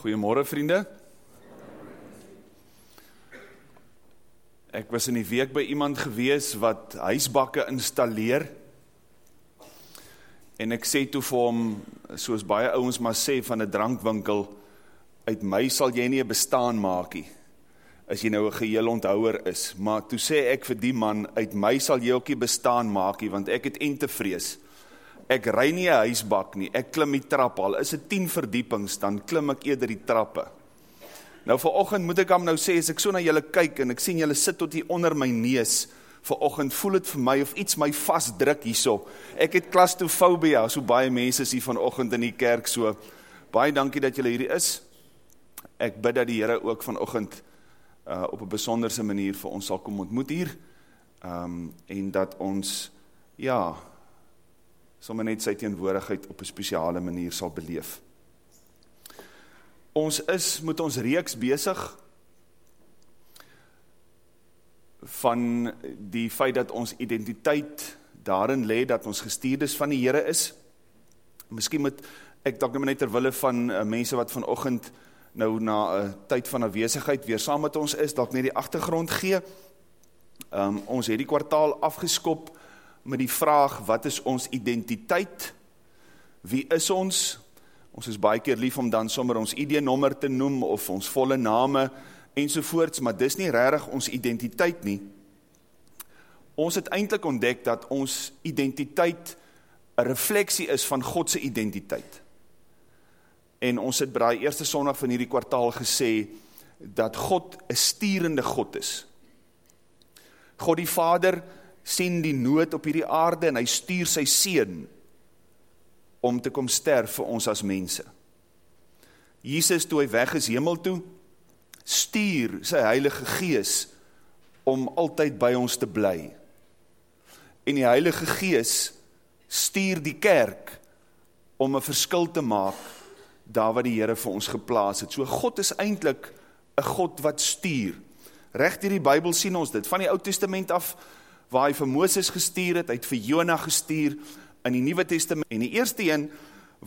Goeiemôre vriende. Ek was in die week by iemand gewees wat huisbakke installeer. En ek sê toe vir hom, soos baie ouens maar sê van 'n drankwinkel, uit my sal jy nie 'n bestaan maak nie. As jy nou 'n geheel onthouer is, maar toe sê ek vir die man, uit my sal jy ook nie bestaan maak nie, want ek het ente vrees. Ek ry nie 'n huisbak nie, ek klim die trap al. Is dit 10 verdiepings, dan klim ek eerder die trappe. Nou vanoggend moet ek hom nou sê as ek so na julle kyk en ek sien julle sit tot hier onder my neus. Vanoggend voel dit vir my of iets my vasdruk hierso. Ek het klastofobia, so baie mense is hier vanoggend in die kerk so. Baie dankie dat julle hierdie is. Ek bid dat die Here ook vanoggend uh op 'n besonderse manier vir ons sal kom ontmoet hier. Um en dat ons ja, sommer net sy teenwoordigheid op 'n spesiale manier sal beleef. Ons is met ons reeks besig van die feit dat ons identiteit daarin lê dat ons gestuurdes van die Here is. Miskien moet ek dalk net ter wille van uh, mense wat vanoggend nou na 'n uh, tyd van afwesigheid weer saam met ons is, dalk net die agtergrond gee. Um, ons het die kwartaal afgeskop met die vraag wat is ons identiteit? Wie is ons? Ons is baie keer lief om dan sommer ons ID-nommer te noem of ons volle name ensovoorts, maar dis nie regtig ons identiteit nie. Ons het eintlik ontdek dat ons identiteit 'n refleksie is van God se identiteit. En ons het by daai eerste Sondag van hierdie kwartaal gesê dat God 'n sturende God is. God die Vader sien die nood op hierdie aarde en hy stuur sy seun om te kom sterf vir ons as mense. Jesus toe hy weg is hemel toe, stuur sy Heilige Gees om altyd by ons te bly. En die Heilige Gees stuur die kerk om 'n verskil te maak daar waar die Here vir ons geplaas het. So God is eintlik 'n God wat stuur. Reg deur die Bybel sien ons dit van die Ou Testament af waar hy vir Moses gestuur het, hy het vir Jona gestuur in die Nuwe Testament. En die eerste een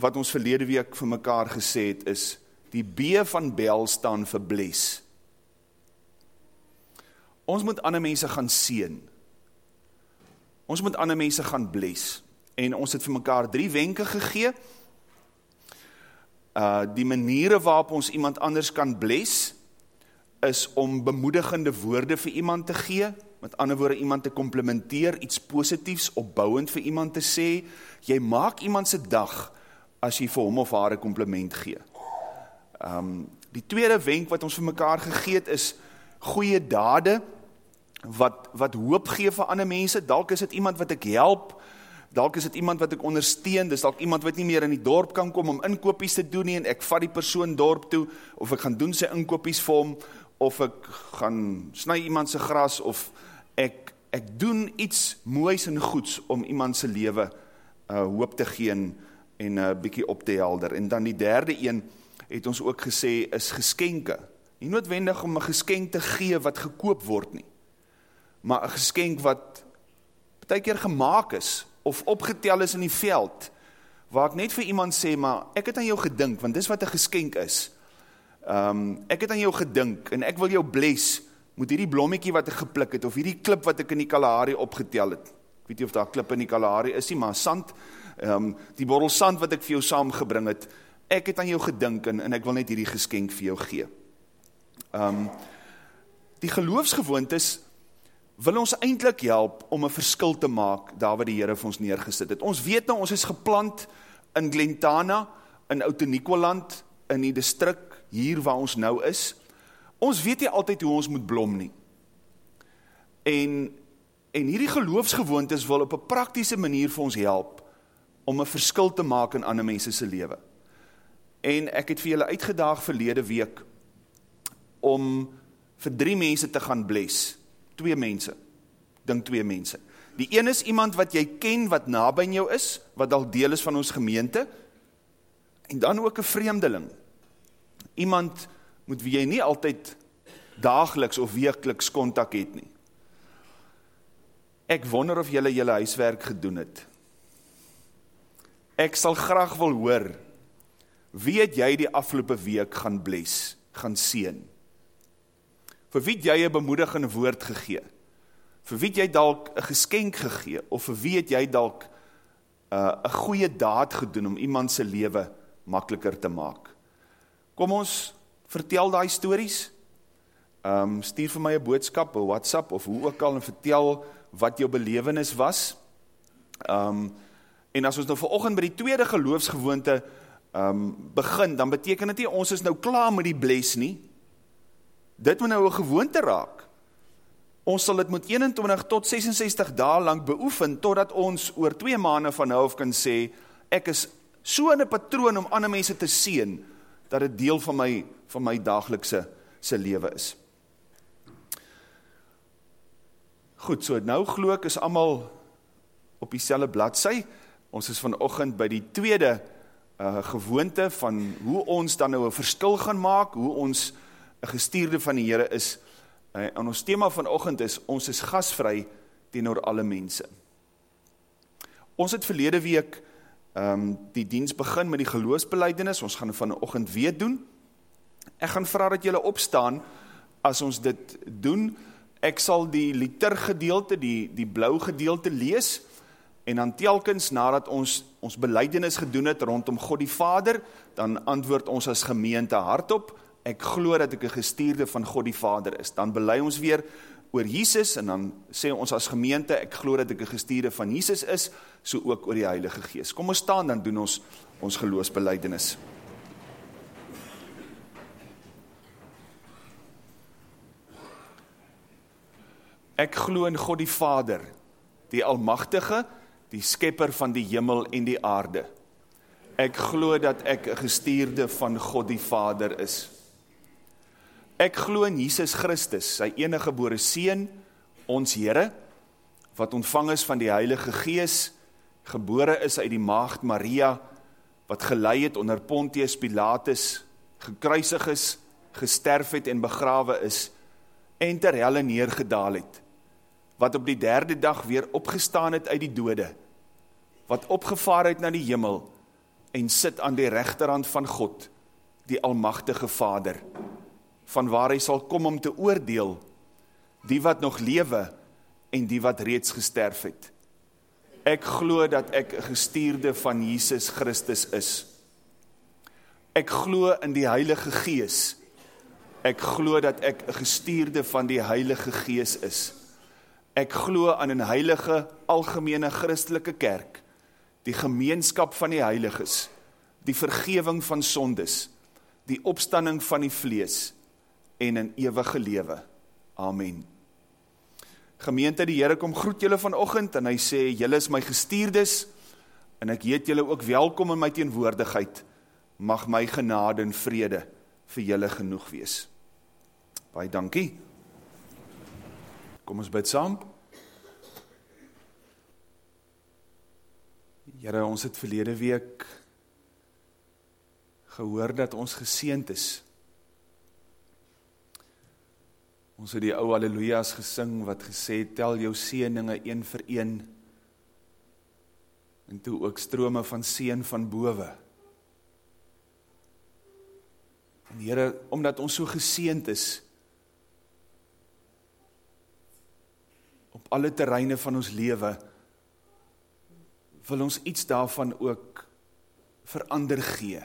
wat ons verlede week vir mekaar gesê het is die B van bel staan vir bless. Ons moet ander mense gaan seën. Ons moet ander mense gaan bless. En ons het vir mekaar drie wenke gegee. Uh die maniere waarop ons iemand anders kan bless is om bemoedigende woorde vir iemand te gee, met ander woorde iemand te komplimenteer, iets positiefs, opbouend vir iemand te sê, jy maak iemand se dag as jy vir hom of haar 'n kompliment gee. Um die tweede wenk wat ons vir mekaar gegee het is goeie dade wat wat hoop gee vir ander mense. Dalk is dit iemand wat ek help, dalk is dit iemand wat ek ondersteun, dis dalk iemand wat nie meer in die dorp kan kom om inkopies te doen nie en ek vat die persoon dorp toe of ek gaan doen sy inkopies vir hom of ek gaan sny iemand se gras of ek doen iets moois en goeds om iemand se lewe uh hoop te gee en 'n uh, bietjie op te helder. En dan die derde een het ons ook gesê is geskenke. Nie noodwendig om 'n geskenk te gee wat gekoop word nie. Maar 'n geskenk wat baie keer gemaak is of opgetel is in die veld waar ek net vir iemand sê maar ek het aan jou gedink want dis wat 'n geskenk is. Ehm um, ek het aan jou gedink en ek wil jou bless moet hierdie blommetjie wat ek gepluk het of hierdie klip wat ek in die Kalahari opgetel het. Ek weet nie of daar klip in die Kalahari is nie, maar sand, ehm um, die bottel sand wat ek vir jou saamgebring het, ek het aan jou gedink en, en ek wil net hierdie geskenk vir jou gee. Ehm um, die geloofsgewoontes wil ons eintlik help om 'n verskil te maak daar waar die Here vir ons neergesit het. Ons weet nou ons is geplant in Glentana in Oudtshoorn in die distrik hier waar ons nou is. Ons weet nie altyd hoe ons moet blom nie. En en hierdie geloofsgewoontes wil op 'n praktiese manier vir ons help om 'n verskil te maak in ander mense se lewe. En ek het vir julle uitgedaag verlede week om vir drie mense te gaan bless. Twee mense. Dink twee mense. Die een is iemand wat jy ken wat naby aan jou is, wat dalk deel is van ons gemeente. En dan ook 'n vreemdeling. Iemand moet wie jy nie altyd daagliks of weekliks kontak het nie. Ek wonder of julle julle huiswerk gedoen het. Ek sal graag wil hoor wie het jy die afgelope week gaan bless, gaan seën? Vir wie het jy 'n bemoedigende woord gegee? Vir wie het jy dalk 'n geskenk gegee of vir wie het jy dalk uh, 'n goeie daad gedoen om iemand se lewe makliker te maak? Kom ons vertel daai stories. Ehm um, stuur vir my 'n boodskap, 'n WhatsApp of hoe ook al en vertel wat jou belewenis was. Ehm um, en as ons nou vanoggend by die tweede geloofsgewoonte ehm um, begin, dan beteken dit nie ons is nou klaar met die bless nie. Dit moet nou 'n gewoonte raak. Ons sal dit moet 21 tot 66 dae lank beoefen totdat ons oor 2 maande van nou af kan sê ek is so 'n patroon om ander mense te seën dat dit deel van my van my daaglikse se lewe is. Goed, so nou glo ek is almal op dieselfde bladsy. Ons is vanoggend by die tweede uh gewoonte van hoe ons dan nou 'n verskil gaan maak, hoe ons 'n gestuurde van die Here is. Uh, en ons tema vanoggend is ons is gasvry teenoor alle mense. Ons het verlede week um, die diens begin met die geloofsbelijdenis. Ons gaan vanoggend weer doen. Ek gaan vra dat julle opstaan as ons dit doen. Ek sal die litergedeelte, die die blou gedeelte lees en dan telkens nadat ons ons belydenis gedoen het rondom God die Vader, dan antwoord ons as gemeente hardop, ek glo dat ek 'n gestuurde van God die Vader is. Dan bely ons weer oor Jesus en dan sê ons as gemeente ek glo dat ek 'n gestuurde van Jesus is, so ook oor die Heilige Gees. Kom ons staan dan doen ons ons geloofsbelydenis. Ek glo in God die Vader, die Almagtige, die skepper van die hemel en die aarde. Ek glo dat ek 'n gestuurde van God die Vader is. Ek glo in Jesus Christus, sy enige gebore seun, ons Here, wat ontvang is van die Heilige Gees, gebore is uit die maagd Maria, wat gelei het onder Pontius Pilatus, gekruisig is, gesterf het en begrawe is, en ter helle neergedaal het wat op die derde dag weer opgestaan het uit die dode, wat opgevaar het na die hemel en sit aan die rechterhand van God, die almachtige Vader, van waar hy sal kom om te oordeel, die wat nog lewe en die wat reeds gesterf het. Ek glo dat ek gestuurde van Jesus Christus is. Ek glo in die Heilige Gees. Ek glo dat ek gestuurde van die Heilige Gees is. Ek glo aan 'n heilige algemene Christelike kerk, die gemeenskap van die heiliges, die vergifnis van sondes, die opstanding van die vlees en 'n ewige lewe. Amen. Gemeente, die Here kom groet julle vanoggend en hy sê julle is my gestuurdes en ek heet julle ook welkom in my teenwoordigheid. Mag my genade en vrede vir julle genoeg wees. Baie dankie. Kom ons bid saam. Here, ons het verlede week gehoor dat ons geseënd is. Ons het die ou haleluja's gesing wat gesê tel jou seëninge een vir een. En toe ook strome van seën van bowe. En Here, omdat ons so geseënd is, op alle terreine van ons lewe wil ons iets daarvan ook verander gee.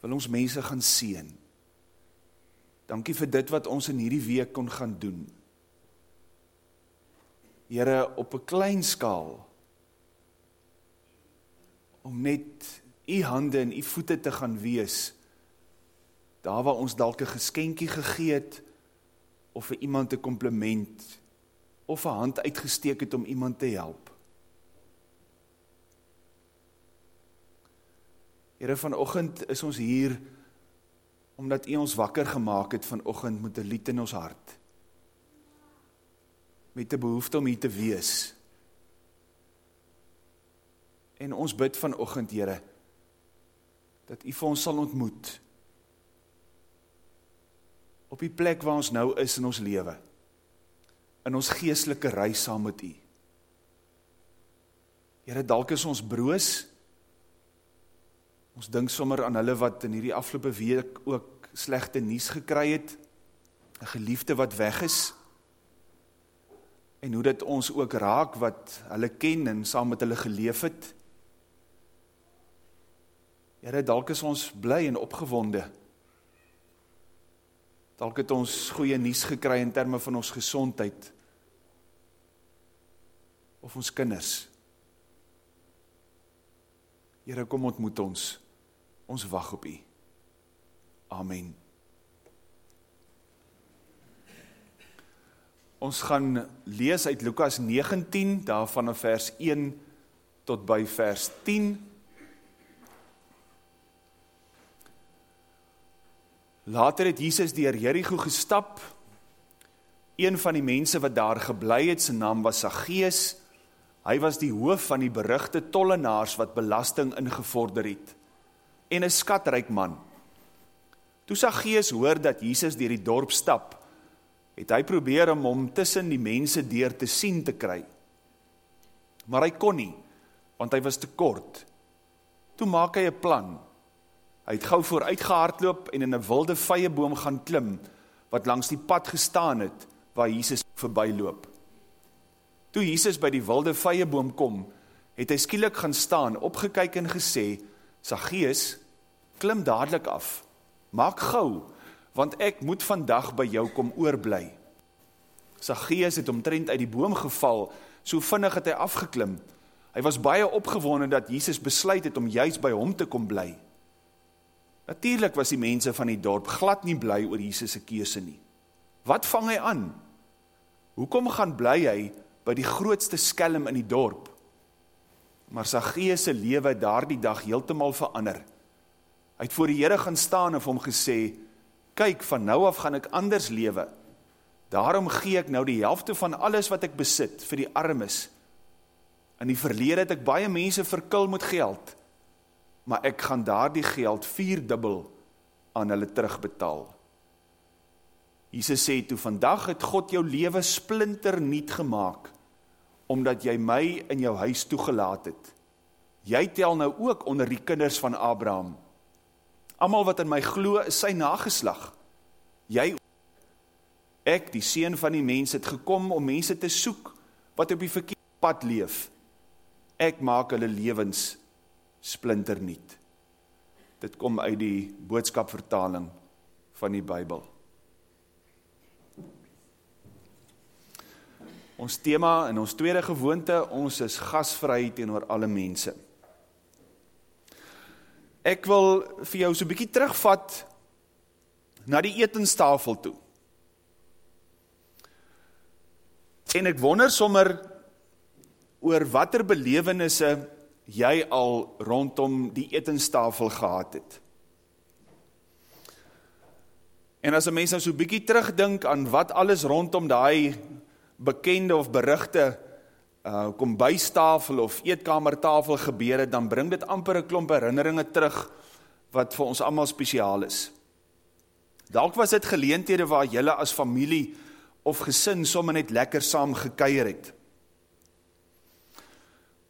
Wil ons mense gaan seën. Dankie vir dit wat ons in hierdie week kon gaan doen. Here op 'n klein skaal om net u hande en u voete te gaan wees daar waar ons dalk 'n geskenkie gegee het of vir iemand 'n kompliment of 'n hand uitgesteek het om iemand te help. Here vanoggend is ons hier omdat U ons wakker gemaak het vanoggend met 'n lied in ons hart. Met 'n behoefte om hier te wees. En ons bid vanoggend, Here, dat U vir ons sal ontmoet op die plek waar ons nou is in ons lewe, in ons geestelike reis saam met U. Here, dalk is ons broos, Ons dink sommer aan hulle wat in hierdie afgelope week ook slegte nuus gekry het. 'n Geliefde wat weg is. En hoe dit ons ook raak wat hulle ken en saam met hulle geleef het. Here, dalk is ons bly en opgewonde. Dalk het ons goeie nuus gekry in terme van ons gesondheid of ons kinders. Here, kom ontmoet ons. Ons wag op U. Amen. Ons gaan lees uit Lukas 19 daarvan in vers 1 tot by vers 10. Later het Jesus deur Jerigo gestap. Een van die mense wat daar gebly het, se naam was Saggeus. Hy was die hoof van die berugte tollenaars wat belasting ingevorder het en 'n skatryk man. Toe Saggeus hoor dat Jesus deur die dorp stap, het hy probeer om hom tussen die mense deur te sien te kry. Maar hy kon nie, want hy was te kort. Toe maak hy 'n plan. Hy het gou vooruitgehardloop en in 'n wilde vyeboom gaan klim wat langs die pad gestaan het waar Jesus verbyloop. Toe Jesus by die wilde vyeboom kom, het hy skielik gaan staan, opgekyk en gesê: "Saggeus, klim dadelik af. Maak gou, want ek moet vandag by jou kom oorbly." Saggeus het omtrent uit die boom geval, so vinnig het hy afgeklim. Hy was baie opgewonde dat Jesus besluit het om juis by hom te kom bly. Natuurlik was die mense van die dorp glad nie bly oor Jesus se keuse nie. Wat vang hy aan? Hoekom gaan bly hy by die grootste skelm in die dorp? Maar Saggeus se lewe daardie dag heeltemal verander. Hy het voor die Here gaan staan en hom gesê: "Kyk, van nou af gaan ek anders lewe. Daarom gee ek nou die helfte van alles wat ek besit vir die armes. In die verlede het ek baie mense verkil met geld." maar ek gaan daardie geld vierdubbel aan hulle terugbetaal. Jesus sê toe vandag het God jou lewe splinter nuut gemaak omdat jy my in jou huis toegelaat het. Jy tel nou ook onder die kinders van Abraham. Almal wat in my glo is sy nageslag. Jy ek die seun van die mens het gekom om mense te soek wat op die verkeerde pad leef. Ek maak hulle lewens splinternuut. Dit kom uit die boodskapvertaling van die Bybel. Ons tema in ons tweede gewoonte, ons is gasvry teenoor alle mense. Ek wil vir jou so 'n bietjie terugvat na die etenstafel toe. En ek wonder sommer oor watter belewennisse jy al rondom die etenstafel gehad het. En as 'n mens nou so 'n bietjie terugdink aan wat alles rondom daai bekende of berigte uh kombuistafel of eetkamertafel gebeur het, dan bring dit amper 'n klomp herinneringe terug wat vir ons almal spesiaal is. Dalk was dit geleenthede waar julle as familie of gesin sommer net lekker saam gekuier het.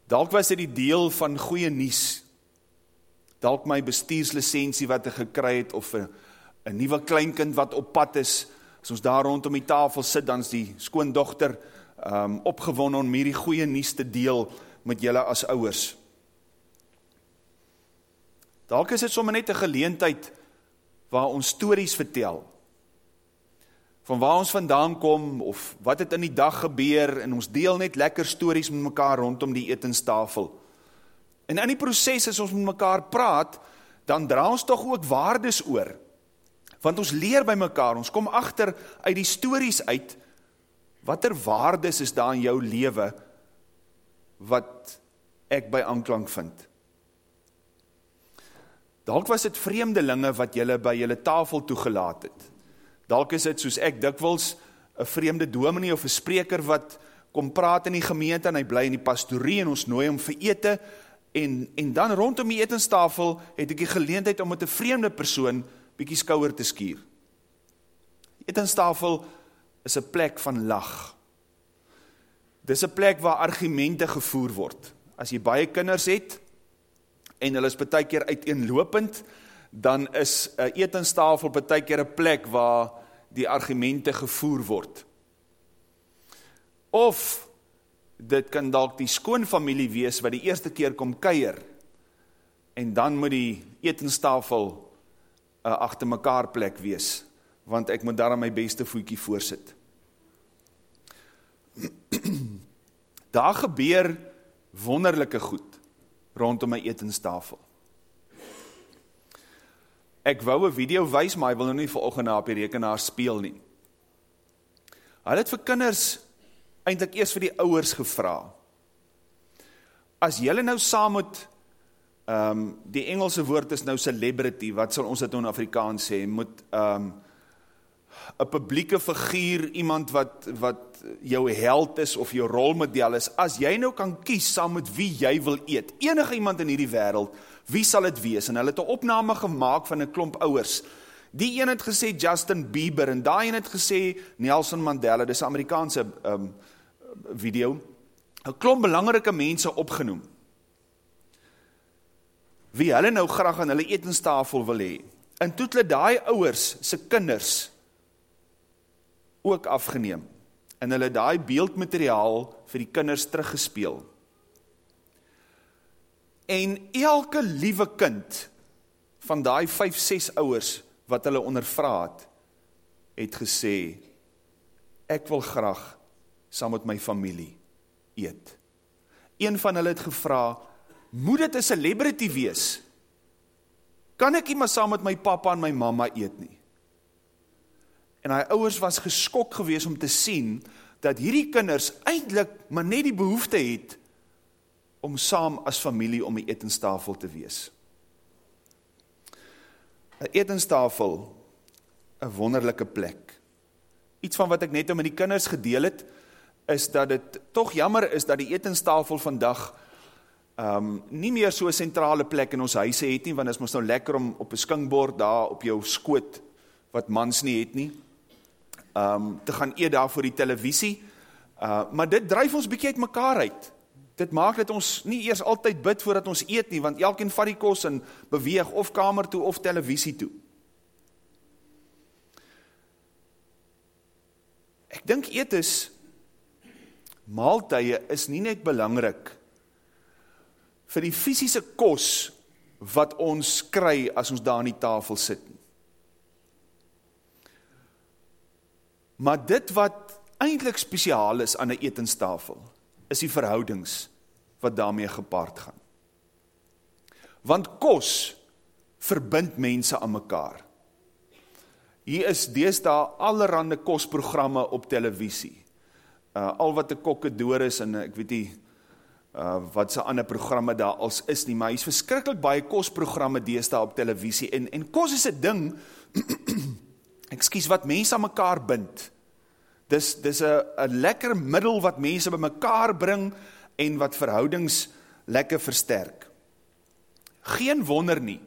Dalk was dit die deel van goeie nuus. Dalk my bestuurslisensie wat ek gekry het of 'n 'n nuwe kleinkind wat op pad is. As ons daar rondom die tafel sit, dan's die skoondogter um opgewonde om hierdie goeie nuus te deel met julle as ouers. Dalk is dit sommer net 'n geleentheid waar ons stories vertel van waar ons vandaan kom of wat het in die dag gebeur en ons deel net lekker stories met mekaar rondom die etenstafel. En in die proses as ons met mekaar praat, dan dra ons tog ook waardes oor. Want ons leer by mekaar, ons kom agter uit die stories uit watter waardes is daar in jou lewe wat ek by aanklank vind. Dalk was dit vreemdelinge wat julle by julle tafel toegelaat het. Dalk is dit soos ek dikwels 'n vreemde dominee of 'n spreker wat kom praat in die gemeente en hy bly in die pastorie en ons nooi hom vir ete en en dan rondom die etenstafel het ek die geleentheid om met 'n vreemde persoon bietjie skouer te skuur. Etenstafel is 'n plek van lag. Dis 'n plek waar argumente gevoer word. As jy baie kinders het, en hulle is baie keer uiteenlopend, dan is 'n etenstafel baie keer 'n plek waar die argumente gevoer word. Of dit kan dalk die skoonfamilie wees wat die eerste keer kom kuier en dan moet die etenstafel 'n agter mekaar plek wees want ek moet daarom my beste voetjie voorsit. Daar gebeur wonderlike goed rondom my etenstafel. Ek wou 'n video wys, maar hy wil nou nie vanoggend op die rekenaar speel nie. Hulle het vir kinders eintlik eers vir die ouers gevra. As julle nou saam met ehm um, die Engelse woord is nou celebrity, wat sal ons dit nou in Afrikaans sê? Moet ehm um, 'n publieke figuur, iemand wat wat jou held is of jou rolmodel is, as jy nou kan kies saam met wie jy wil eet, enige iemand in hierdie wêreld, wie sal dit wees? En hulle het 'n opname gemaak van 'n klomp ouers. Die een het gesê Justin Bieber en daai een het gesê Nelson Mandela, dis 'n Amerikaanse um video. 'n Klomp belangrike mense opgenoem. Wie hulle nou graag aan hulle etenstafel wil hê. En toe het hulle daai ouers se kinders ook afgeneem en hulle daai beeldmateriaal vir die kinders teruggespeel. En elke liewe kind van daai 5, 6 ouers wat hulle ondervra het, het gesê ek wil graag saam met my familie eet. Een van hulle het gevra, moet dit 'n celebrity wees? Kan ek nie maar saam met my pappa en my mamma eet nie? En hy ouers was geskok geweest om te sien dat hierdie kinders eintlik maar net die behoefte het om saam as familie om 'n etenstafel te wees. 'n Etenstafel 'n wonderlike plek. Iets van wat ek net met die kinders gedeel het is dat dit tog jammer is dat die etenstafel vandag um, nie meer so 'n sentrale plek in ons huise het nie want dit is mos nou lekker om op 'n skinkbord daar op jou skoot wat mans nie het nie um, te gaan eet daar voor die televisie, uh, maar dit drijf ons bykie uit mekaar uit. Dit maak dat ons nie eers altyd bid voordat ons eet nie, want elkeen vat die kos en beweeg of kamer toe of televisie toe. Ek dink eet is, maaltuie is nie net belangrik vir die fysische kos wat ons kry as ons daar aan die tafel sit. Maar dit wat eintlik spesiaal is aan 'n etenstafel, is die verhoudings wat daarmee gepaard gaan. Want kos verbind mense aan mekaar. Hier is deesdae allerlei kosprogramme op televisie. Uh al wat 'n kokke door is en ek weet nie uh wat se ander programme daar als is nie, maar hier's verskriklik baie kosprogramme deesdae op televisie en en kos is 'n ding ekskuus wat mense aan mekaar bind. Dis dis 'n 'n lekker middel wat mense bymekaar bring en wat verhoudings lekker versterk. Geen wonder nie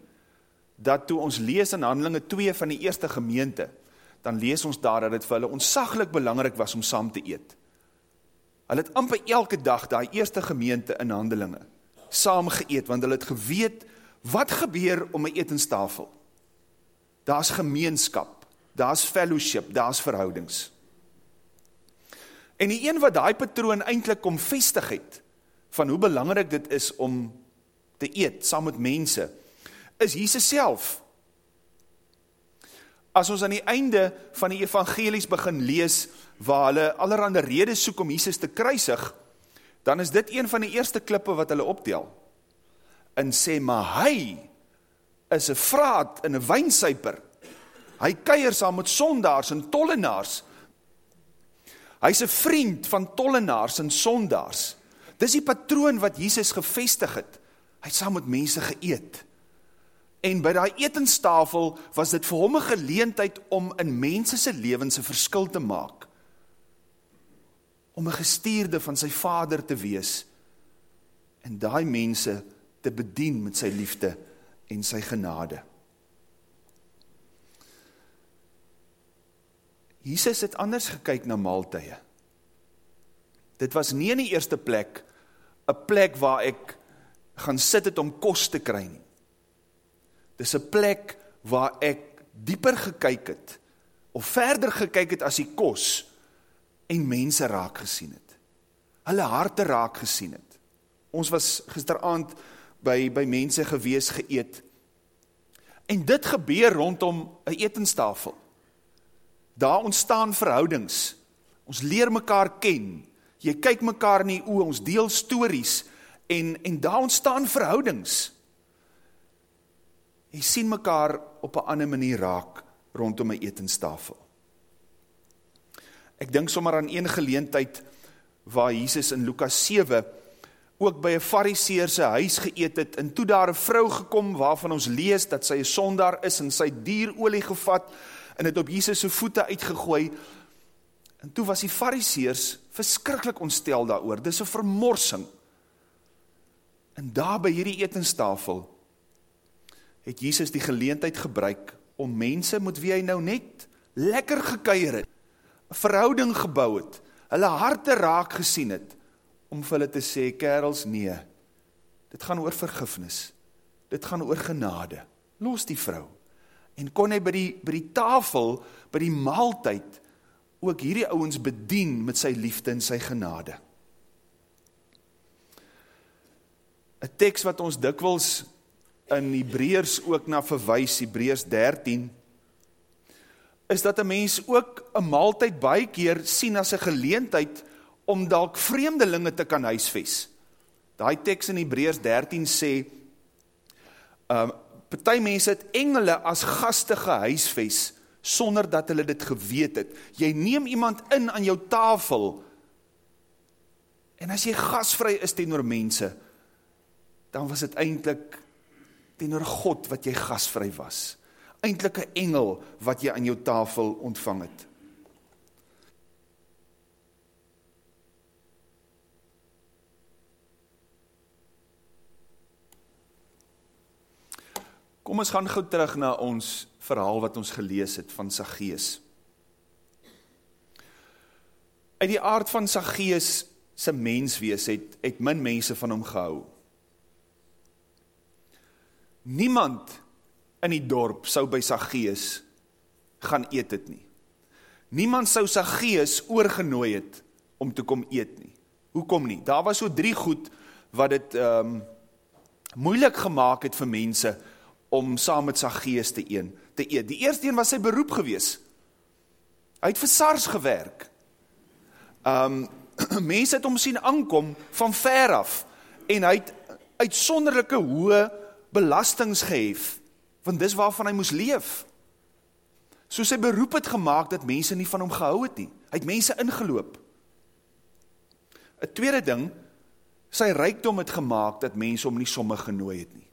dat toe ons lees in Handelinge 2 van die eerste gemeente, dan lees ons daar dat dit vir hulle onsaglik belangrik was om saam te eet. Hulle het amper elke dag daai eerste gemeente in Handelinge saam geëet want hulle het geweet wat gebeur om 'n etenstafel. Daar's gemeenskap daar's fellowship, daar's verhoudings. En die een wat daai patroon eintlik kom vestig het van hoe belangrik dit is om te eet saam met mense, is Jesus self. As ons aan die einde van die evangelies begin lees waar hulle allerhande redes soek om Jesus te kruisig, dan is dit een van die eerste klippe wat hulle optel. En sê maar hy is 'n vraat en 'n wynsuiper Hy kuier saam met sondaars en tollenaars. Hy's 'n vriend van tollenaars en sondaars. Dis die patroon wat Jesus gevestig het. Hy saam met mense geëet. En by daai etenstafel was dit vir hom 'n geleentheid om in mense se lewens 'n verskil te maak. Om 'n gestuurde van sy Vader te wees en daai mense te bedien met sy liefde en sy genade. Jesus het anders gekyk na maaltye. Dit was nie in die eerste plek 'n plek waar ek gaan sit het om kos te kry nie. Dis 'n plek waar ek dieper gekyk het of verder gekyk het as die kos en mense raak gesien het. Hulle harte raak gesien het. Ons was gisteraand by by mense gewees geëet. En dit gebeur rondom 'n etenstafel. Daar ontstaan verhoudings. Ons leer mekaar ken. Jy kyk mekaar in die oë, ons deel stories en en daar ontstaan verhoudings. Jy sien mekaar op 'n ander manier raak rondom 'n etenstafel. Ek dink sommer aan een geleentheid waar Jesus in Lukas 7 ook by 'n Fariseer se huis geëet het en toe daar 'n vrou gekom waarvan ons lees dat sy 'n sondaar is en sy dierolie gevat en dit op Jesus se voete uitgegooi. En toe was die Fariseërs verskriklik ontstel daaroor. Dis 'n vermorsing. En daar by hierdie etenstafel het Jesus die geleentheid gebruik om mense met wie hy nou net lekker gekuier het, 'n verhouding gebou het, hulle harte raak gesien het om vir hulle te sê, "Kerels, nee. Dit gaan oor vergifnis. Dit gaan oor genade. Los die vrou." En kon hy by die by die tafel, by die maaltyd ook hierdie ouens bedien met sy liefde en sy genade. 'n Teks wat ons dikwels in Hebreërs ook na verwys, Hebreërs 13, is dat 'n mens ook 'n maaltyd baie keer sien as 'n geleentheid om dalk vreemdelinge te kan huisves. Daai teks in Hebreërs 13 sê um party mense het engele as gaste gehuisves sonder dat hulle dit geweet het. Jy neem iemand in aan jou tafel en as jy gasvry is teenoor mense, dan was dit eintlik teenoor God wat jy gasvry was. Eintlik 'n engel wat jy aan jou tafel ontvang het. Kom ons gaan gou terug na ons verhaal wat ons gelees het van Saggeus. Uit die aard van Saggeus se menswees het het min mense van hom gehou. Niemand in die dorp sou by Saggeus gaan eet het nie. Niemand sou Saggeus oorgenooi het om te kom eet nie. Hoekom nie? Daar was so drie goed wat dit ehm um, moeilik gemaak het vir mense om saam met Saggeus te een te eet. Die eerste een was sy beroep gewees. Hy het vir SARS gewerk. Ehm um, mense het hom sien aankom van ver af en hy het uitsonderlike hoë belastings gehef want dis waarvan hy moes leef. So sy beroep het gemaak dat mense nie van hom gehou het nie. Hy het mense ingeloop. 'n Tweede ding, sy rykdom het gemaak dat mense hom nie sommer genooi het nie.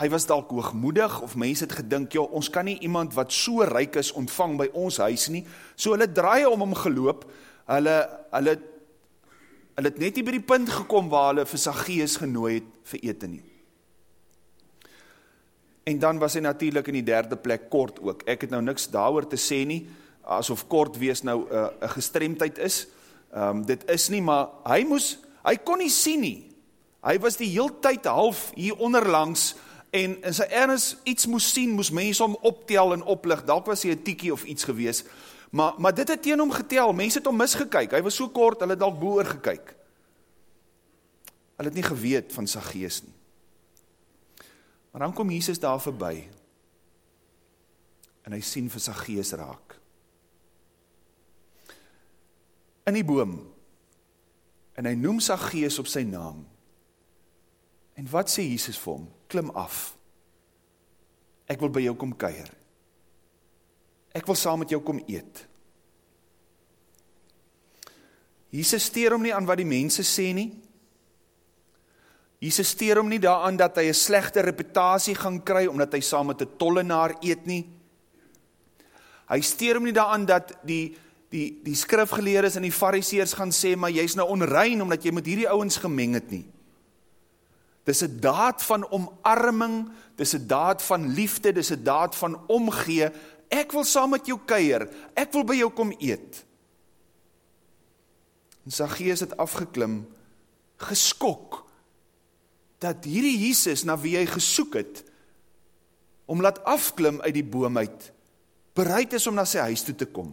Hy was dalk hoogmoedig of mense het gedink, "Ja, ons kan nie iemand wat so ryk is ontvang by ons huis nie." So hulle draai om hom geloop. Hulle hulle hulle het net nie by die punt gekom waar hulle vir Saggeus genooi het vir ete nie. En dan was hy natuurlik in die derde plek kort ook. Ek het nou niks daaroor te sê nie, asof kort wees nou 'n uh, 'n gestremdheid is. Um, dit is nie, maar hy moes hy kon nie sien nie. Hy was die heeltyd half hier onderlangs en in sy erns iets moes sien, moes mense hom optel en oplig. Dalk was hy 'n tikkie of iets gewees. Maar maar dit het teen hom getel. Mense het hom misgekyk. Hy was so kort, hulle het dalk bo oor gekyk. Hulle het nie geweet van sy gees nie. Maar dan kom Jesus daar verby. En hy sien vir sy gees raak. In die boom. En hy noem sy gees op sy naam. En wat sê Jesus vir hom? Klim af. Ek wil by jou kom kuier. Ek wil saam met jou kom eet. Jesus steur hom nie aan wat die mense sê nie. Jesus steur hom nie daaraan dat hy 'n slegte reputasie gaan kry omdat hy saam met 'n tollenaar eet nie. Hy steur hom nie daaraan dat die die die skrifgeleerdes en die fariseërs gaan sê maar jy's nou onrein omdat jy met hierdie ouens gemeng het nie. Dis 'n daad van omarming, dis 'n daad van liefde, dis 'n daad van omgee. Ek wil saam met jou kuier. Ek wil by jou kom eet. En Saggeus het afgeklim, geskok dat hierdie Jesus na wie hy gesoek het, om laat afklim uit die boom uit, bereid is om na sy huis toe te kom.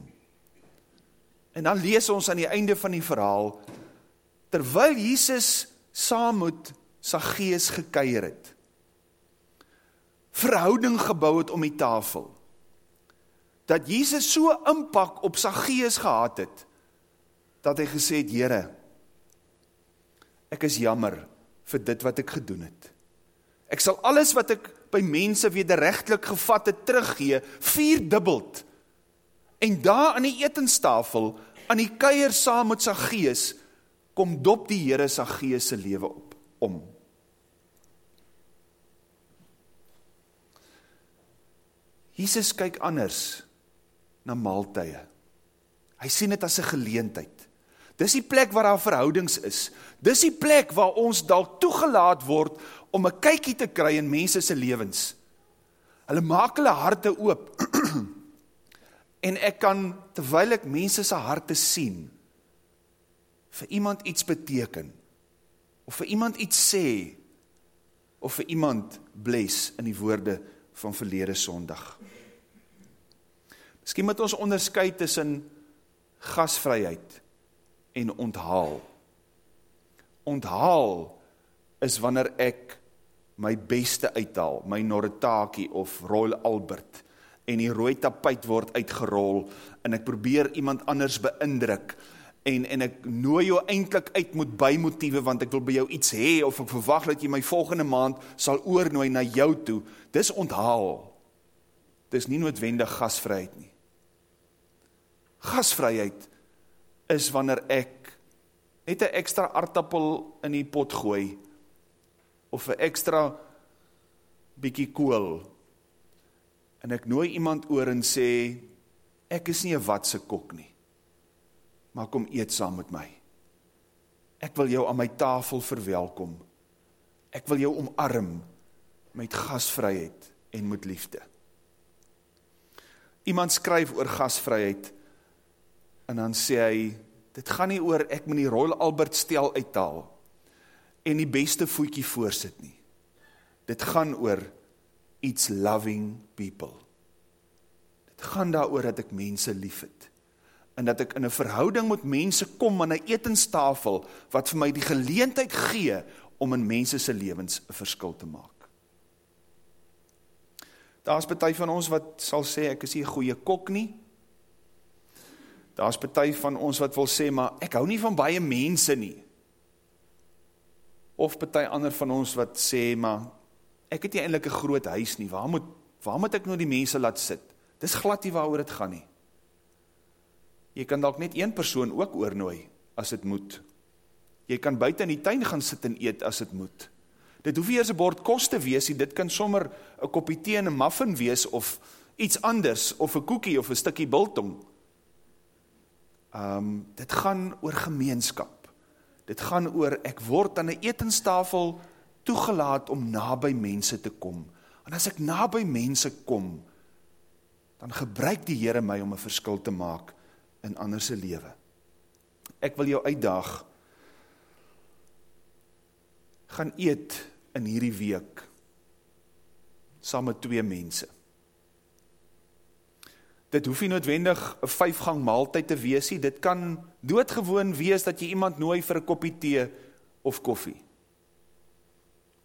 En dan lees ons aan die einde van die verhaal, terwyl Jesus saam met Zacchaeus gekeier het, verhouding gebouw het om die tafel, dat Jesus so impak op Zacchaeus gehad het, dat hy gesê het, Heere, ek is jammer vir dit wat ek gedoen het. Ek sal alles wat ek by mense wederrechtlik gevat het teruggee, vier dubbeld. En daar aan die etenstafel, aan die keier saam met Zacchaeus, kom dop die Heere Zacchaeus se lewe op, om. Jesus kyk anders na maaltye. Hy sien dit as 'n geleentheid. Dis die plek waar daar verhoudings is. Dis die plek waar ons dalk toegelaat word om 'n kykie te kry in mense se lewens. Hulle maak hulle harte oop. en ek kan terwyl ek mense se harte sien vir iemand iets beteken of vir iemand iets sê of vir iemand bless in die woorde van verlede Sondag. Miskien moet ons onderskei tussen gasvryheid en onthaal. Onthaal is wanneer ek my beste uithaal, my Noritaki of Royal Albert en die rooi tapuit word uitgerol en ek probeer iemand anders beïndruk en en ek nooi jou eintlik uit met bymotiewe want ek wil by jou iets hê of ek verwag dat jy my volgende maand sal oornooi na jou toe. Dis onthaal. Dis nie noodwendig gasvryheid nie. Gasvryheid is wanneer ek net 'n ekstra aartappel in die pot gooi of 'n ekstra bietjie kool en ek nooi iemand oor en sê ek is nie 'n watse kok nie maar kom eet saam met my. Ek wil jou aan my tafel verwelkom. Ek wil jou omarm met gasvryheid en met liefde. Iemand skryf oor gasvryheid En dan sê hy, dit gaan nie oor ek moet die Royal Albert stel uithaal en die beste voetjie voorsit nie. Dit gaan oor it's loving people. Dit gaan daaroor dat ek mense liefhet en dat ek in 'n verhouding met mense kom aan 'n etenstafel wat vir my die geleentheid gee om in mense se lewens 'n verskil te maak. Daar's baie van ons wat sal sê ek is nie 'n goeie kok nie. Daar is betuig van ons wat wil sê, maar ek hou nie van baie mense nie. Of betuig ander van ons wat sê, maar ek het nie eindelijk een groot huis nie, waar moet, waar moet ek nou die mense laat sit? Dis glad nie waar het gaan nie. Jy kan dalk net een persoon ook oornooi, as het moet. Jy kan buiten in die tuin gaan sit en eet, as het moet. Dit hoef nie eers een bord kost te wees, dit kan sommer een kopie thee en een muffin wees, of iets anders, of een koekie, of een stikkie biltong. Um, dit gaan oor gemeenskap. Dit gaan oor, ek word aan een etenstafel toegelaat om na by mense te kom. En as ek na by mense kom, dan gebruik die Heere my om een verskil te maak in anderse lewe. Ek wil jou uitdag, gaan eet in hierdie week, saam met twee mense. Dit hoef nie noodwendig 'n vyfgang maaltyd te wees nie. Dit kan doodgewoon wees dat jy iemand nooi vir 'n koppie tee of koffie.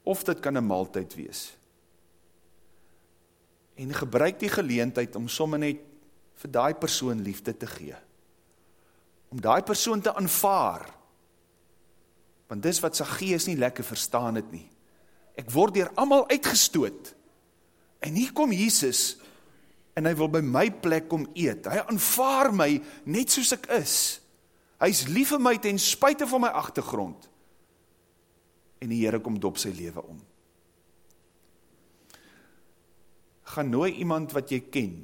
Of dit kan 'n maaltyd wees. En gebruik die geleentheid om sommer net vir daai persoon liefde te gee. Om daai persoon te aanvaar. Want dis wat sy gees nie lekker verstaan het nie. Ek word deur almal uitgestoot. En hier kom Jesus en hy wil by my plek kom eet. Hy aanvaar my net soos ek is. Hy is lief vir my ten spuite van my achtergrond. En die Heere kom dop sy leven om. Ga nooi iemand wat jy ken.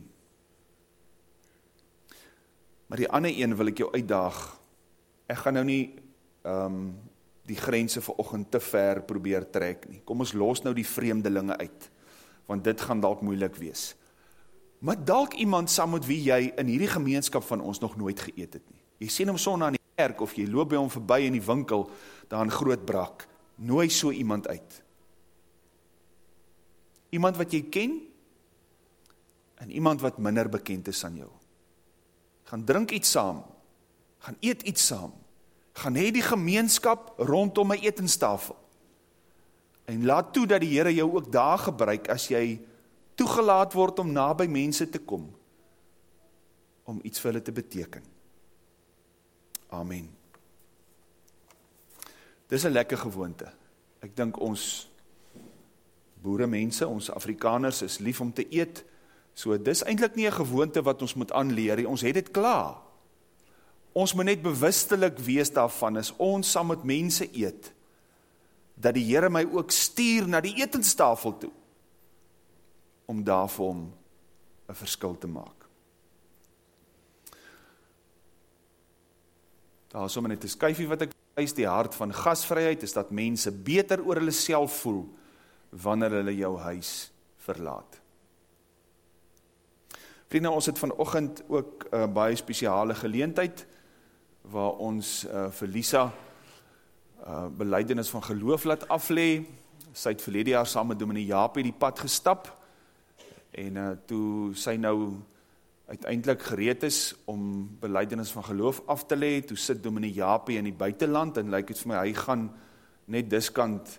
Maar die ander een wil ek jou uitdaag. Ek gaan nou nie um, die grense vir ochend te ver probeer trek nie. Kom ons los nou die vreemdelinge uit. Want dit gaan dalk moeilik wees maar dalk iemand saam met wie jy in hierdie gemeenskap van ons nog nooit geëet het nie. Jy sien hom son aan die kerk of jy loop by hom verby in die winkel daar in Grootbrak. Nooi so iemand uit Iemand wat jy ken, en iemand wat minder bekend is aan jou. Gaan drink iets saam, gaan eet iets saam, gaan hee die gemeenskap rondom my etenstafel. En laat toe dat die Heere jou ook daar gebruik as jy toegelaat word om na by mense te kom, om iets vir hulle te beteken. Amen. Dis een lekker gewoonte. Ek dink ons boere mense, ons Afrikaners is lief om te eet, so dis eindelijk nie een gewoonte wat ons moet aanleer, ons het het klaar. Ons moet net bewustelik wees daarvan, as ons saam met mense eet, dat die Heere my ook stuur na die etenstafel toe, om daar vir hom een verskil te maak. Daar is om net een skuifie wat ek wees, die hart van gasvryheid, is dat mense beter oor hulle self voel, wanneer hulle jou huis verlaat. Vrienden, ons het vanochtend ook uh, baie speciale geleentheid, waar ons uh, vir Lisa uh, beleidenis van geloof laat aflee. Sy het verlede jaar saam met Dominee Jaapie die pad gestap, en uh, toe sy nou uiteindelik gereed is om beleidenis van geloof af te le, toe sit Dominee Jaapie in die buitenland, en lyk het vir my, hy gaan net diskant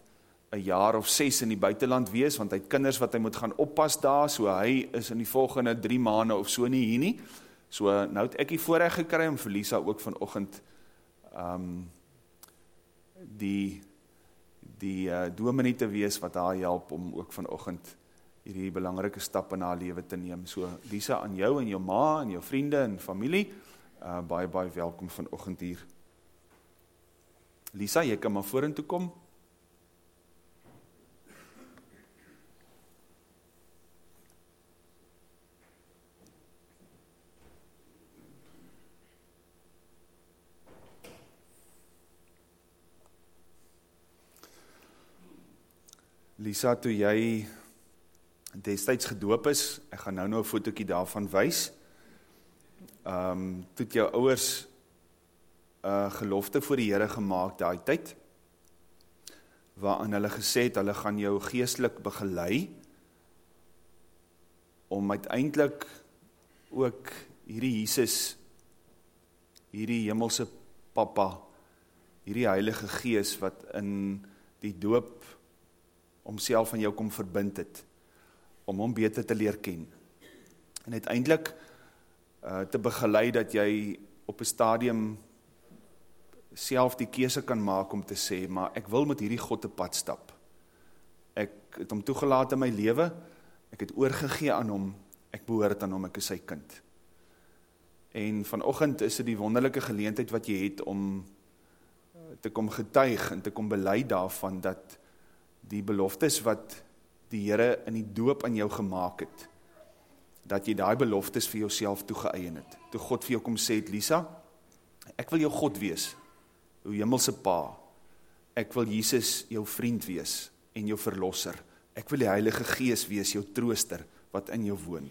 een jaar of ses in die buitenland wees, want hy het kinders wat hy moet gaan oppas daar, so hy is in die volgende drie maanden of so nie hier nie, so nou het ek die voorrecht gekry om vir Lisa ook vanochtend um, die, die uh, dominee te wees wat haar help om ook vanochtend hierdie belangrike stap in haar lewe te neem. So Lisa aan jou en jou ma en jou vriende en familie, uh, baie baie welkom vanoggend hier. Lisa, jy kan maar vorentoe kom. Lisa, toe jy destijds gedoop is, ek gaan nou nou een fotokie daarvan wees, um, toe het jou ouwers uh, gelofte voor die Heere gemaakt daai tyd, waarin hulle gesê het, hulle gaan jou geestelik begelei, om uiteindelik ook hierdie Jesus, hierdie hemelse papa, hierdie heilige gees, wat in die doop omself van jou kom verbind het, om hom beter te leer ken. En uiteindelik uh, te begeleid dat jy op een stadium self die kese kan maak om te sê, maar ek wil met hierdie God te pad stap. Ek het hom toegelaat in my leven, ek het oorgegee aan hom, ek behoort aan hom, ek is sy kind. En vanochtend is dit die wonderlijke geleentheid wat jy het om uh, te kom getuig en te kom beleid daarvan dat die beloftes wat die Here in die doop aan jou gemaak het, dat jy daai beloftes vir jouself toegeëien het. Toe God vir jou kom sê Lisa, ek wil jou God wees, jou hemelse pa, ek wil Jesus jou vriend wees en jou verlosser, ek wil die Heilige Gees wees, jou trooster, wat in jou woon.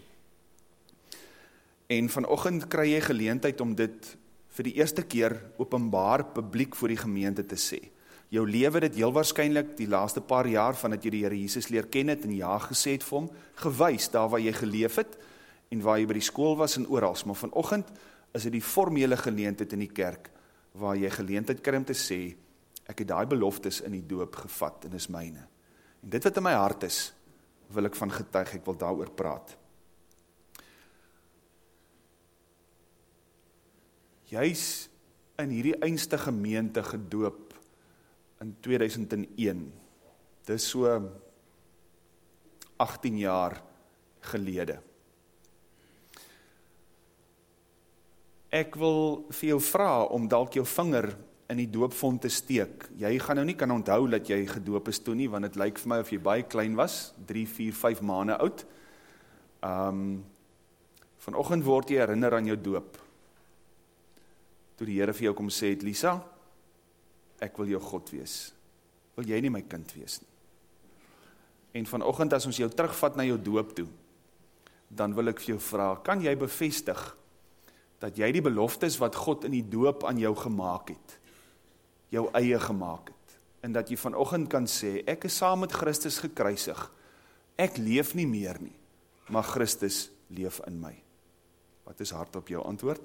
En vanochtend kry jy geleentheid om dit vir die eerste keer openbaar publiek voor die gemeente te sê jou lewe dit heel waarschijnlijk die laaste paar jaar van dat jy die Heere Jesus leer ken het en ja gesê het vir hom, gewys daar waar jy geleef het en waar jy by die school was en oorals, maar vanochtend is dit die formele geleentheid in die kerk waar jy geleentheid kry om te sê ek het die beloftes in die doop gevat en is myne. En dit wat in my hart is, wil ek van getuig, ek wil daar oor praat. Jy is in hierdie einste gemeente gedoop in 2001. Dis so 18 jaar gelede. Ek wil vir jou vra om dalk jou vinger in die doopvond te steek. Jy gaan nou nie kan onthou dat jy gedoop is toe nie, want het lyk vir my of jy baie klein was, 3, 4, 5 maande oud. Um, vanochtend word jy herinner aan jou doop. Toe die Heere vir jou kom sê het, Lisa, ek wil jou God wees. Wil jy nie my kind wees nie? En vanochtend as ons jou terugvat na jou doop toe, dan wil ek vir jou vraag, kan jy bevestig dat jy die beloftes wat God in die doop aan jou gemaakt het, jou eie gemaakt het, en dat jy vanochtend kan sê, ek is saam met Christus gekruisig, ek leef nie meer nie, maar Christus leef in my. Wat is hard op jou antwoord?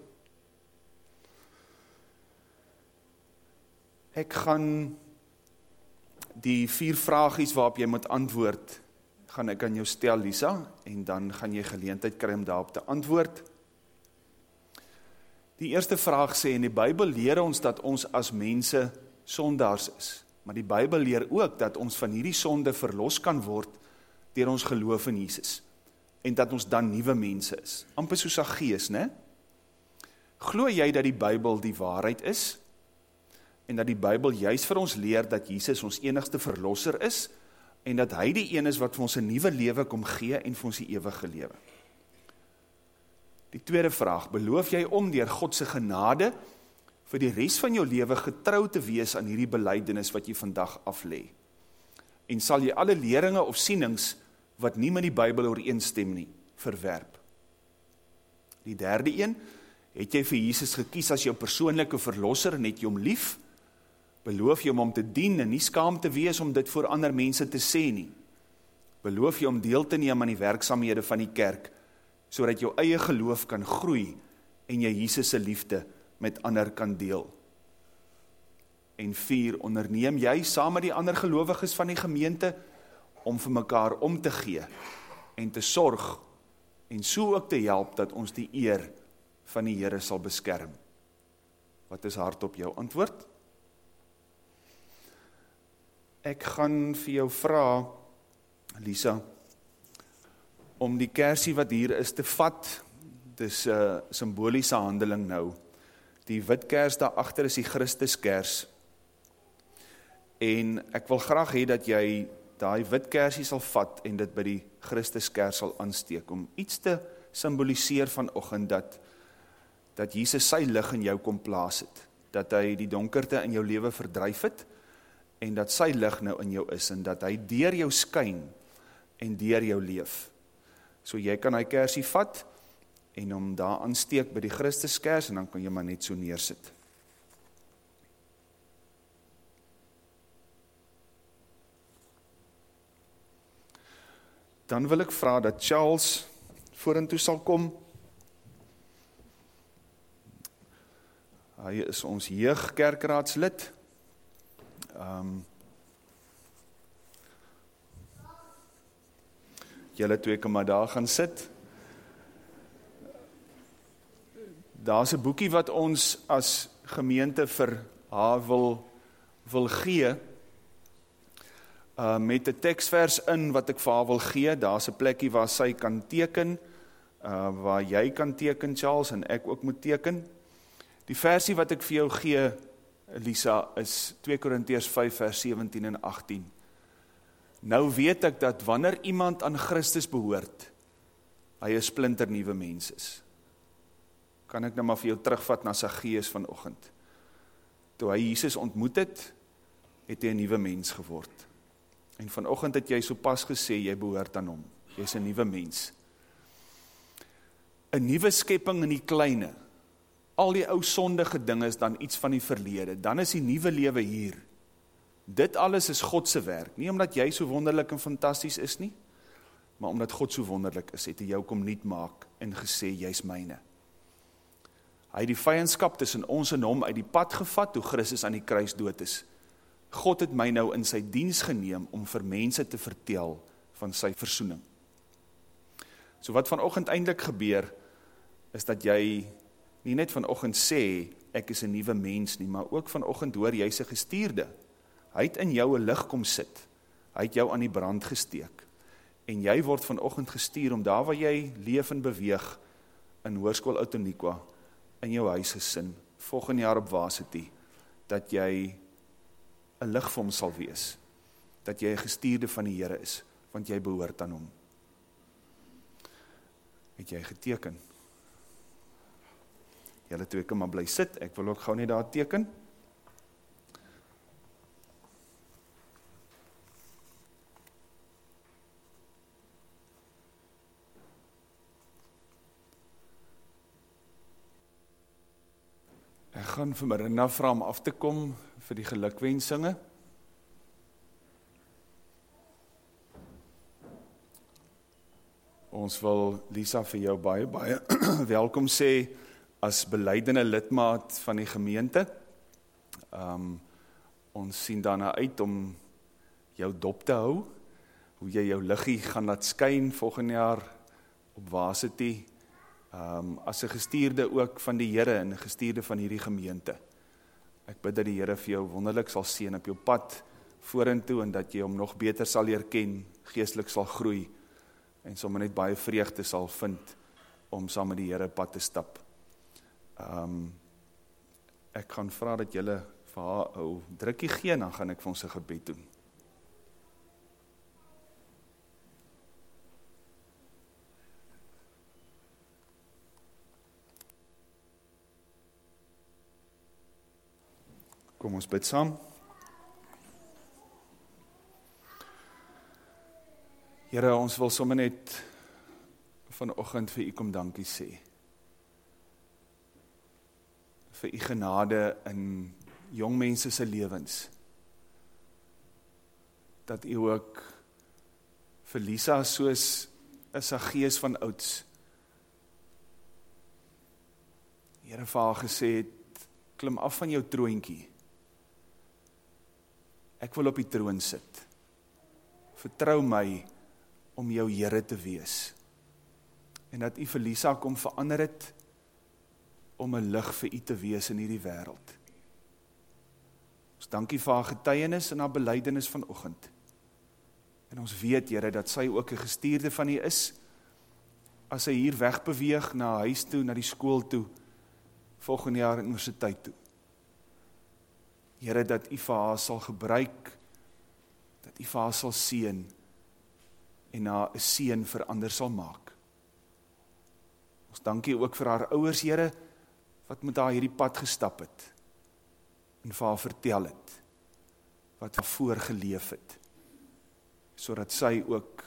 Ek gaan die vier vragies waarop jy moet antwoord, gaan ek aan jou stel, Lisa, en dan gaan jy geleentheid kry om daarop te antwoord. Die eerste vraag sê, in die Bijbel leer ons dat ons as mense sondaars is, maar die Bijbel leer ook dat ons van hierdie sonde verlos kan word dier ons geloof in Jesus, en dat ons dan nieuwe mense is. Amper soos a gees, ne? Glo jy dat die Bijbel die waarheid is, en dat die Bijbel juist vir ons leer dat Jesus ons enigste verlosser is, en dat hy die een is wat vir ons een nieuwe leven kom gee en vir ons die eeuwige lewe. Die tweede vraag, beloof jy om dier Godse genade vir die rest van jou leven getrouw te wees aan hierdie beleidenis wat jy vandag aflee? En sal jy alle leringe of sienings wat nie met die Bijbel ooreenstem nie, verwerp? Die derde een, het jy vir Jesus gekies as jou persoonlijke verlosser en het jy om lief? Beloof jy om om te dien en nie skaam te wees om dit voor ander mense te sê nie. Beloof jy om deel te neem aan die werksamhede van die kerk, so dat jou eie geloof kan groei en jy Jesus' liefde met ander kan deel. En vier, onderneem jy saam met die ander geloviges van die gemeente om vir mekaar om te gee en te sorg en so ook te help dat ons die eer van die Heere sal beskerm. Wat is hard op jou antwoord? Ek gaan vir jou vra, Lisa, om die kersie wat hier is te vat, dis een symboliese handeling nou. Die wit kers daarachter is die Christus kers. En ek wil graag hee dat jy die wit kersie sal vat en dit by die Christus kers sal aansteek, om iets te symboliseer vanochtend dat, dat Jesus sy lig in jou kom plaas het, dat hy die donkerte in jou leven verdrijf het, en dat sy lig nou in jou is, en dat hy dier jou skyn, en dier jou leef. So jy kan hy kersie vat, en om daar aansteek by die Christus kers, en dan kan jy maar net so neersit. Dan wil ek vraag dat Charles voor en toe sal kom. Hy is ons jeugkerkraadslid, Um, julle twee kan maar daar gaan sit. Daar is een boekie wat ons as gemeente vir haar wil, wil gee, uh, met die tekstvers in wat ek vir haar wil gee. Daar is een plekkie waar sy kan teken, uh, waar jy kan teken, Charles, en ek ook moet teken. Die versie wat ek vir jou gee, Lisa, is 2 Korintiërs 5 vers 17 en 18. Nou weet ek dat wanneer iemand aan Christus behoort, hy een splinter nieuwe mens is. Kan ek nou maar vir jou terugvat na sy gees vanochtend. Toe hy Jesus ontmoet het, het hy een nieuwe mens geword. En vanochtend het jy so pas gesê, jy behoort aan hom. Jy is een nieuwe mens. Een nieuwe skepping in die kleine, al die ou sondige dinge is dan iets van die verlede, dan is die nieuwe lewe hier. Dit alles is Godse werk, nie omdat jy so wonderlik en fantastisch is nie, maar omdat God so wonderlik is, het hy jou kom niet maak en gesê, jy is myne. Hy het die vijandskap tussen ons en hom uit die pad gevat, toe Christus aan die kruis dood is. God het my nou in sy diens geneem, om vir mense te vertel van sy versoening. So wat vanochtend eindelijk gebeur, is dat jy nie net vanochtend sê, ek is een nieuwe mens nie, maar ook vanochtend hoor jy sy gestuurde. Hy het in jou een licht kom sit, hy het jou aan die brand gesteek, en jy word vanochtend gestuur om daar waar jy leef en beweeg, in hoorskoel Autoniqua, in jou huisgesin, volgende jaar op Waseti, dat jy een licht vir hom sal wees, dat jy een gestuurde van die Heere is, want jy behoort aan hom. Het jy geteken? Julle twee kan maar bly sit. Ek wil ook gou net daar teken. Ek gaan vir Marina vra om af te kom vir die gelukwensinge. Ons wil Lisa vir jou baie baie welkom sê as beleidende lidmaat van die gemeente. Um ons sien daarna uit om jou dop te hou. Hoe jy jou liggie gaan laat skyn volgende jaar op Varsity. Um as 'n gestuurde ook van die Here en 'n gestuurde van hierdie gemeente. Ek bid dat die Here vir jou wonderlik sal seën op jou pad vorentoe en dat jy hom nog beter sal leer ken, geestelik sal groei en sommer net baie vreugde sal vind om saam met die Here pad te stap. Ehm um, ek gaan vra dat julle vir haar ou drukkie gee dan gaan ek vir ons 'n gebed doen. Kom ons bid saam. Here, ons wil sommer net vanoggend vir U kom dankie sê. Vir U genade in jong mense se lewens. Dat U ook vir Lisa soos is 'n gees van ouds. Here vir haar gesê het, klim af van jou troontjie. Ek wil op die troon sit. Vertrou my om jou Here te wees. En dat U vir Lisa kom verander het om 'n lig vir U te wees in hierdie wêreld. Ons dankie vir haar getuienis en haar belydenis vanoggend. En ons weet Here dat sy ook 'n gestuurde van U is as sy hier wegbeweeg na huis toe, na die skool toe volgende jaar universiteit toe. Here dat U vir haar sal gebruik dat U vir haar sal seën en na 'n seën vir ander sal maak. Ons dankie ook vir haar ouers, Here, wat met haar hierdie pad gestap het en vir haar vertel het wat haar voorgeleef het sodat sy ook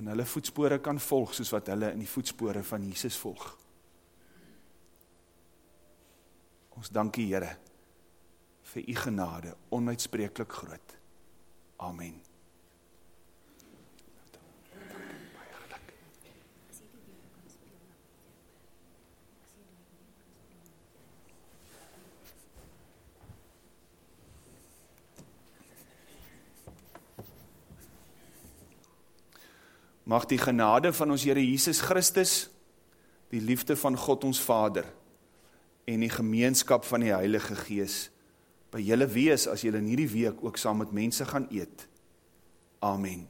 in hulle voetspore kan volg soos wat hulle in die voetspore van Jesus volg. Ons dankie Here vir u genade, onuitspreeklik groot. Amen. Mag die genade van ons Here Jesus Christus, die liefde van God ons Vader en die gemeenskap van die Heilige Gees by julle wees as julle in hierdie week ook saam met mense gaan eet. Amen.